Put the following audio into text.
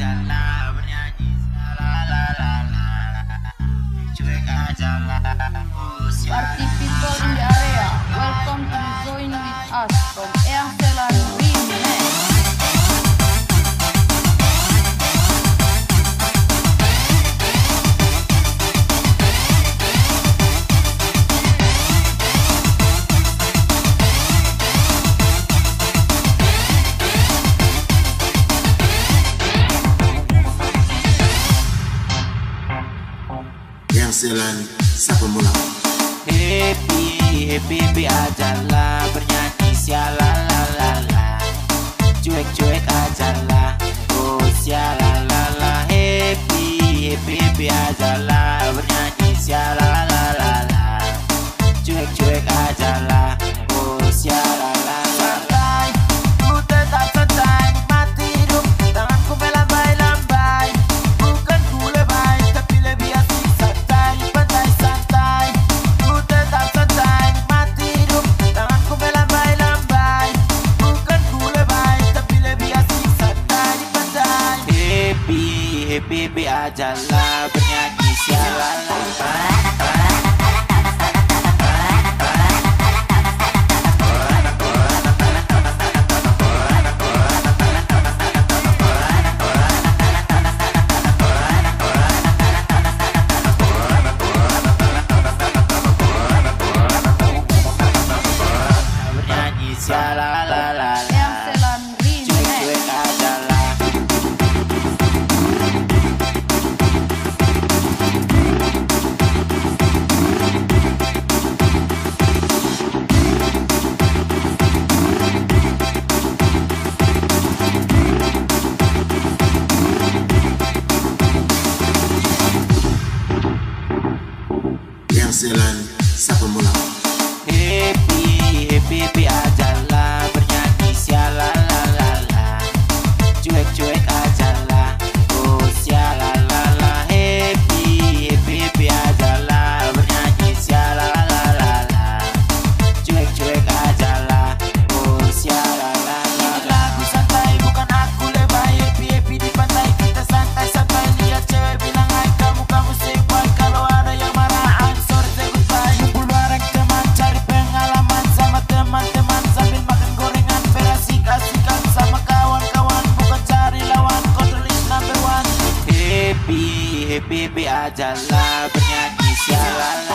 ajalah bernyanyi Party people in the area Welcome to join with us from Zealand Sapa mula? Happy, happy, happy aja lah Bernyanyi sialalalala Cuek-cuek aja lah. PBB ajalah penyanyi sialan. Sialan. la la la excellent. Bibi adalah penyanyi sialan